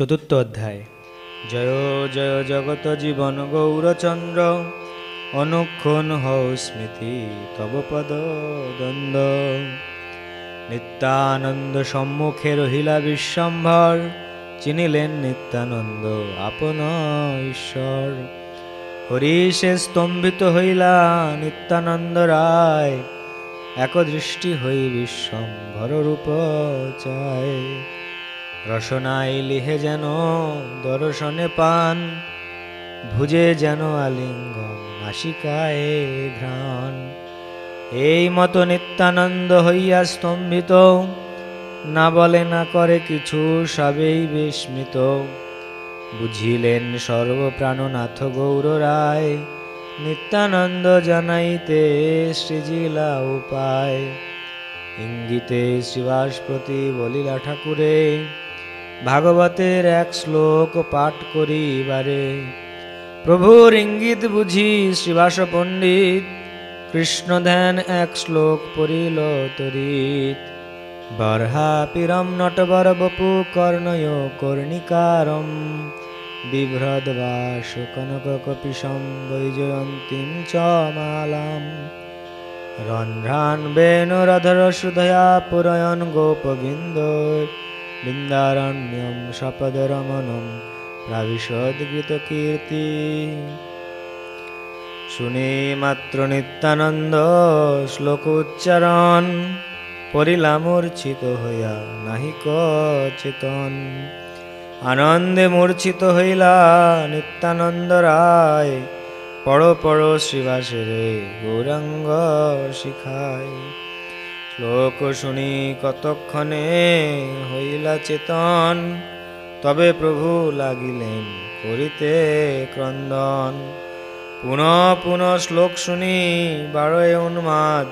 চতুর্থ অধ্যায়। জয় জয় জগত জীবন গৌরচন্দ্র, অনুক্ষণ হও স্মৃতি তব পদ দ্বন্দ্ব। নিত্যানন্দ সম্মুখে রহিলা বিশ্বম্ভর, চিনিলেন নিত্যানন্দ আপন ঈশ্বর। হরিষে স্তম্ভিত হইলা নিত্যানন্দ রায়, একদৃষ্টি হই বিশ্বম্ভর রূপ চায়। রসনাই লিহে যেন দর্শনে পান, ভুজে যেন আলিঙ্গ নাসিকায় ঘ্রাণ। এই মতো নিত্যানন্দ হইয়া স্তম্ভিত, না বলে না করে কিছু সবেই বিস্মিত। বুঝিলেন সর্বপ্রাণনাথ গৌর রায়, নিত্যানন্দ জানাইতে সৃজিলা উপায়। ইঙ্গিতে শ্রীবাস প্রতি বলিলা, ঠাকুরে ভাগবতের এক শ্লোক পাঠ করিবারে। প্রভুর ইঙ্গিত বুঝি শ্রীবাস পণ্ডিত, কৃষ্ণ ধ্যান এক শ্লোক পড়িল তরিত। বর্হাপিরম নটবর বপু কর্ণয় কর্ণিকারম বিভ্রদবাস কনক কপিশম বৈজয়ন্তীম চ মালাম। রন্ধ্রান বেণুরধর সুধয়া পুরয়ন গোপবিন্দ বৃন্দারণ্যম সপদরমণম প্রাবিশদ্গীত কীর্তি শুনে মাত্র নিত্যানন্দ শ্লোক উচ্চারণ পরিলা মূর্ছিত হইয়া নাহিক চেতন আনন্দে মূর্ছিত হইলা নিত্যানন্দ রায়, পড় পড় শ্রীবাসেরে গৌরাঙ্গ শিখায়। শ্লোক শুনি কতক্ষণে হইলা চেতন, তবে প্রভু লাগিলেন করিতে ক্রন্দন। পুনঃ পুনঃ শ্লোক শুনি বারোয় উন্মাদ,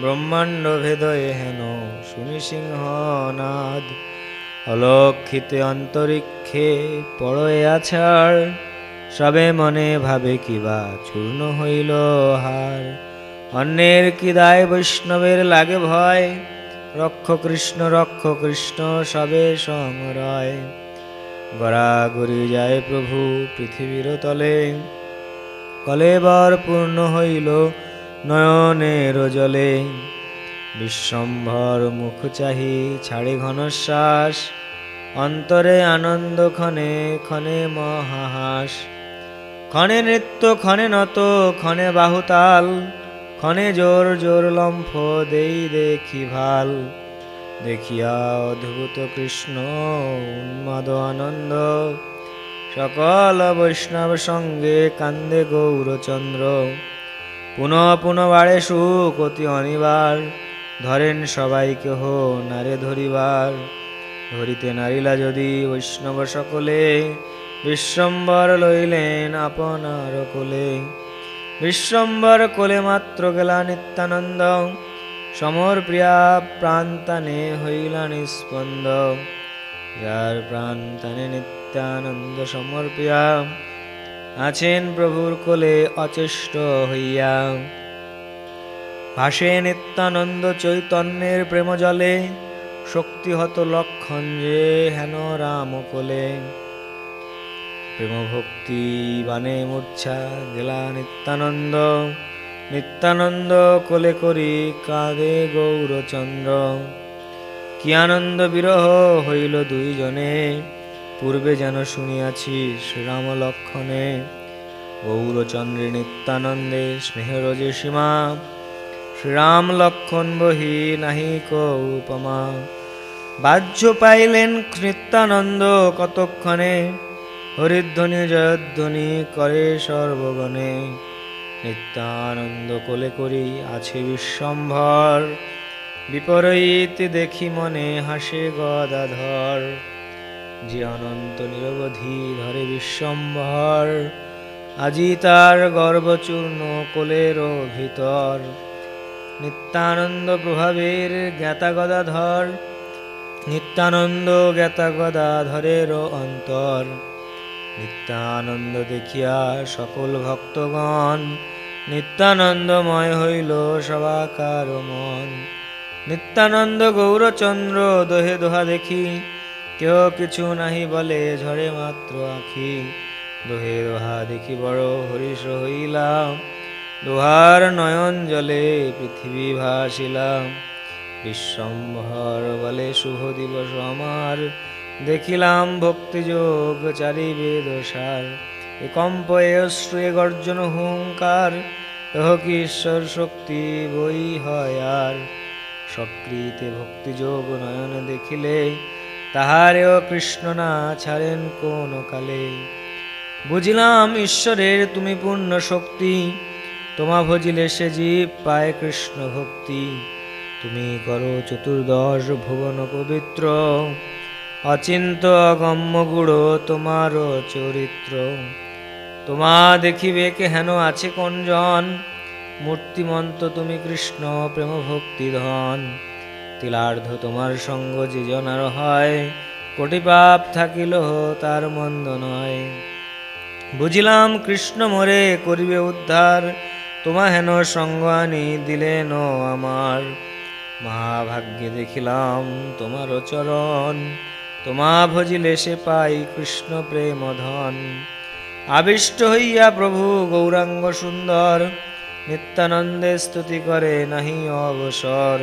ব্রহ্মাণ্ড ভেদয়ে হেন শুনি সিংহনাদ। অলক্ষিতে অন্তরিক্ষে পড়য়ে আছাড়, সবে মনে ভাবে কিবা চূর্ণ হইল হার। অন্যের কি দায় বৈষ্ণবের লাগে ভয়? রক্ষ কৃষ্ণ রক্ষ কৃষ্ণ, সবে সংরয়। গড়াগড়ি যায় প্রভু পৃথিবীর তলে। কলেবর পূর্ণ হইল নয়নের জলে। বিশ্বম্ভর মুখ চাহি ছাড়ে ঘনশ্বাস। অন্তরে আনন্দ ক্ষণে ক্ষণে মহাহাস। ক্ষণে নৃত্য, ক্ষণে নত, ক্ষণে বাহুতাল। ক্ষণে জোর জোর লম্ফ দেই দেখি ভালো। দেখিয়া অদ্ভুত কৃষ্ণ উন্মাদ আনন্দ। সকল বৈষ্ণব সঙ্গে কান্দে গৌরচন্দ্র। পুনঃ পুনঃ বাড়ে সুখ অতি অনিবার। ধরেন সবাই কেহ নারে ধরিবার। ধরিতে নারিলা যদি বৈষ্ণব সকলে, বিশ্বম্বর লইলেন আপনার কোলে। বিশ্বম্বর কোলে মাত্র গেলা নিত্যানন্দ। সমর প্রিয়া প্রান্তানে হইলা নিস্পন্দ যার প্রান্তানে নিত্যানন্দ সমর্পিয়া আছেন প্রভুর কোলে অচেষ্ট হইয়া। ভাসে নিত্যানন্দ চৈতন্যের প্রেম জলে শক্তিহত লক্ষণ যে হেন রাম কোলে। প্রেম ভক্তি বানে মূর্ছা গেলা নিত্যানন্দ। নিত্যানন্দ কোলে করি কাঁদে গৌরচন্দ্র। কি আনন্দ বিরহ হইল দুইজনে, পূর্বে যেন শুনিয়াছি শ্রীরাম লক্ষণে। গৌরচন্দ্রে নিত্যানন্দে স্নেহের যে সীমা। শ্রীরাম লক্ষণ বহি নাহি কো উপমা বাহ্য পাইলেন নিত্যানন্দ কতক্ষণে হরিধ্বনি জয়ধ্বনি করে সর্বগণে। নিত্যানন্দ কোলে করি আছে বিশ্বম্ভর। বিপরীত দেখি মনে হাসে গদাধর। যে অনন্ত নিরবধি ধরে বিশ্বম্ভর, আজি তার গর্বচূর্ণ কোলের ভিতর। নিত্যানন্দ প্রভাবের জ্ঞাতা গদাধর, নিত্যানন্দ জ্ঞাতা গদাধরের অন্তর। নিত্যানন্দ দেখিয়া সকল ভক্তগণ নিত্যানন্দময় হইল সবাকার মন। নিত্যানন্দ গৌরচন্দ্র দোহে দোহা দেখি কেউ কিছু নাহি বলে ঝরে মাত্র আঁখি। দোহে দোহা দেখি বড় হরিষ হইলাম, দোহার নয়ন জলে পৃথিবী ভাসিলাম। বিশ্বম্ভর বলে শুভ দিবস আমার দেখিলাম ভক্তিযোগ চারি বেদসার এ কম্প এ অশ্রু এ গর্জন হুঙ্কার কি ঈশ্বর শক্তি বই হয় আর। সকৃতে ভক্তিযোগ নয়ন দেখিলে, তাহারেও কৃষ্ণ না ছাড়েন কোন কালে। বুঝিলাম ঈশ্বরের তুমি পূর্ণ শক্তি, তোমা ভজিলে সে জীব পায় কৃষ্ণ ভক্তি। তুমি করো চতুর্দশ ভুবন পবিত্র। অচিন্ত অগম্য গুড় তোমার চরিত্র। তোমা দেখিবে কে হেন আছে কোনজন? মূর্তিমন্ত তুমি কৃষ্ণ প্রেম ভক্তি ধন। তিলার্ধ তোমার সঙ্গ যে জনার হয়, কোটি পাপ থাকিল তার মন্দ নয়। বুঝিলাম কৃষ্ণ মোরে করিবে উদ্ধার, তোমা হেন সঙ্গ আনি দিলেন আমার। মহাভাগ্যে দেখিলাম তোমার চরণ। তোমা ভজিলে সে পাই কৃষ্ণ প্রেম ধন আবিষ্ট হইয়া প্রভু গৌরাঙ্গ সুন্দর, নিত্যানন্দে স্তুতি করে নাহি অবসর।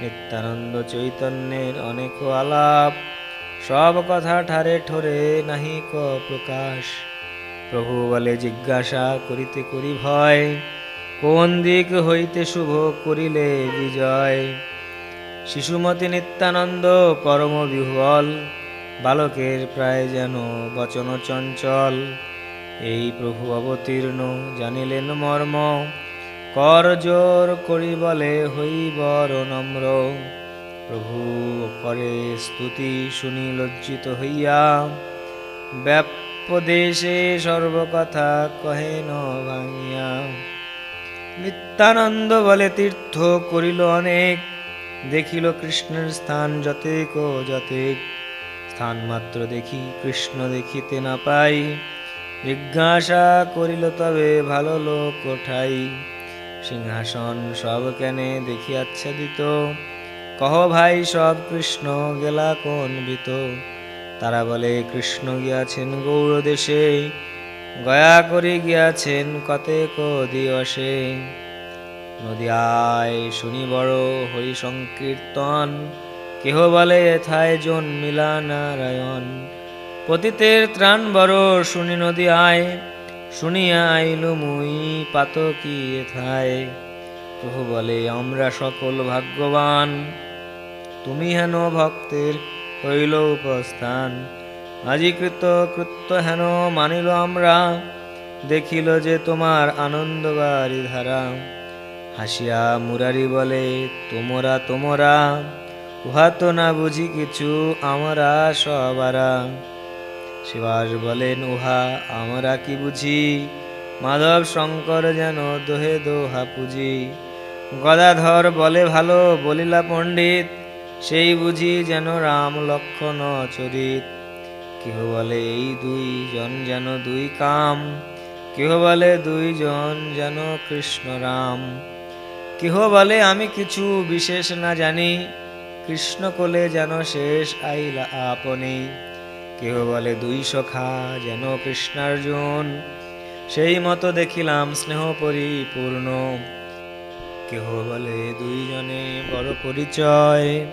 নিত্যানন্দ চৈতন্যের অনেক আলাপ, সব কথা ঠারে ঠোরে নাহি ক প্রকাশ। প্রভু বলে, জিজ্ঞাসা করিতে করি ভয়, কোন দিক হইতে শুভ করিলে বিজয়? শিশুমতি নিত্যানন্দ পরম বিহ্বল বালকের প্রায় যেন বচন চঞ্চল। এই প্রভু অবতীর্ণ জানিলেন মর্ম, কর জোর করি বলে হইবর নম্র। প্রভু করে স্তুতি শুনি লজ্জিত হইয়া ব্যাপদেশে সর্বকথা কহে ন ভাঙিয়া। নিত্যানন্দ বলে তীর্থ করিল অনেক দেখিল কৃষ্ণের স্থান যতেক ও যতেক। স্থান মাত্র দেখি, কৃষ্ণ দেখিতে না পাই। জিজ্ঞাসা করিল, তবে ভালো লোক ঠাই সিংহাসন সব কেনে দেখি আচ্ছাদিত। কহ ভাই, সব কৃষ্ণ গেলা কোন বিত তারা বলে, কৃষ্ণ গিয়াছেন গৌর দেশে। গয়া করে গিয়াছেন কতে কতেক দিবসে। নদিয়ায় শুনি বড় হরি সংকীর্তন কেহ বলে এথায় জন্মিলা নারায়ণ পতিতের ত্রাণ বড় শুনি নদী আয় শুনিয়া আইলু মুই পাত কি এথায়। প্রভু বলে, আমরা সকল ভাগ্যবান। তুমি হেন ভক্তের হইল উপস্থান। আজি কৃত কৃত্য হেন মানিল আমরা। দেখিল যে তোমার আনন্দ বাড়ি ধারা হাসিয়া মুরারি বলে, তোমরা তোমরা, উহা তো না বুঝি কিছু, আমরা সবারা। শিবাস বলেন, উহা, আমরা কি বুঝি? মাধব শঙ্কর যেন দোহে দোহা পুজি। গদাধর বলে, ভালো বলিলা পণ্ডিত, সেই বুঝি যেন রাম লক্ষণ চরিত। কেহ বলে, এই দুই জন যেন দুই কাম। কেহ বলে, দুইজন যেন কৃষ্ণ রাম। কেহ বলে, আমি কিছু বিশেষ না জানি। কৃষ্ণ কোলে যেন শেষ আইলা আপনি। কেহ বলে, দুই সখা যেন কৃষ্ণার্জুন। সেই মতো দেখিলাম স্নেহ পরিপূর্ণ। কেহ বলে দুইজনে বড় পরিচয়।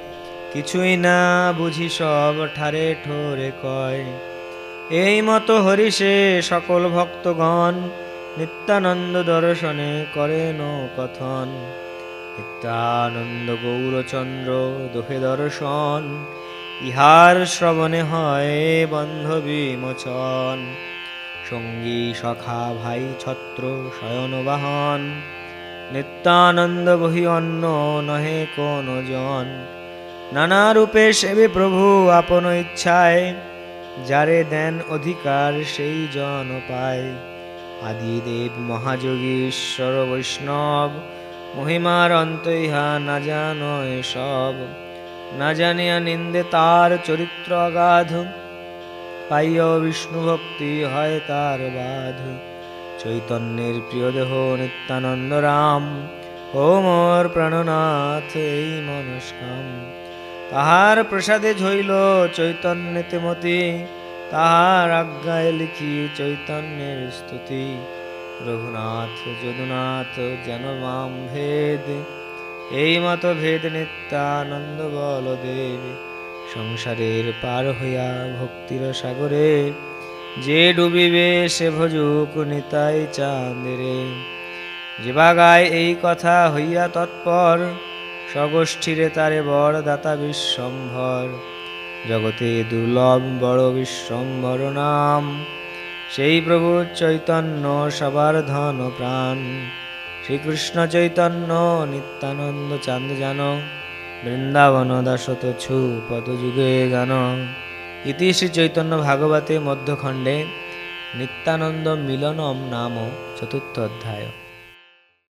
কিছুই না বুঝি সব ঠারে ঠোরে কয়। এই মতো হরিষে সকল ভক্তগণ নিত্যানন্দ দর্শনে করেন কথন। নিত্যানন্দ গৌরচন্দ্র দোহে দর্শন, ইহার শ্রবণে হয় বন্ধ বিমোচন সঙ্গী সখা ভাই ছত্র শয়ন বাহন নিত্যানন্দ বহি অন্য নহে কোন জন। নানা রূপে সেবে প্রভু আপন ইচ্ছায়, যারে দেন অধিকার সেই জন পায়। আদিদেব মহাযোগীশ্বর বৈষ্ণব মহিমার অন্ত ইহা না জানো সব। না জানিয়া নিন্দে তার চরিত্র অগাধ পাইয় বিষ্ণু ভক্তি হয় তার বাধ। চৈতন্যের প্রিয় দেহ নিত্যানন্দ রাম, ও মোর প্রাণনাথ এই মনস্কাম। তাহার প্রসাদে ঝইল চৈতন্যতে মতি তাহার আজ্ঞায় লিখি চৈতন্যের স্তুতি। রঘুনাথ, যদুনাথ যেন মাম ভেদ, এই মত ভেদ নিত্যানন্দ বলদেব। সংসারের পার হইয়া ভক্তির সাগরে, যে ডুবিবে সে ভজুক নিতাই চাঁদেরে। যে বাগায় এই কথা হইয়া তৎপর, স্বগোষ্ঠীরে তারে বর দাতা বিশ্বম্ভর। জগতে দুর্লভ বড় বিশ্বম্ভর নাম। সেই প্রভু চৈতন্য সবার ধন প্রাণ। শ্রীকৃষ্ণ চৈতন্য নিত্যানন্দ চাঁদ জান বৃন্দাবন দাসত ছু পদ যুগে গান। ইতি শ্রী চৈতন্য ভাগবতে মধ্যখণ্ডে নিত্যানন্দ মিলনম নাম চতুর্থ অধ্যায়।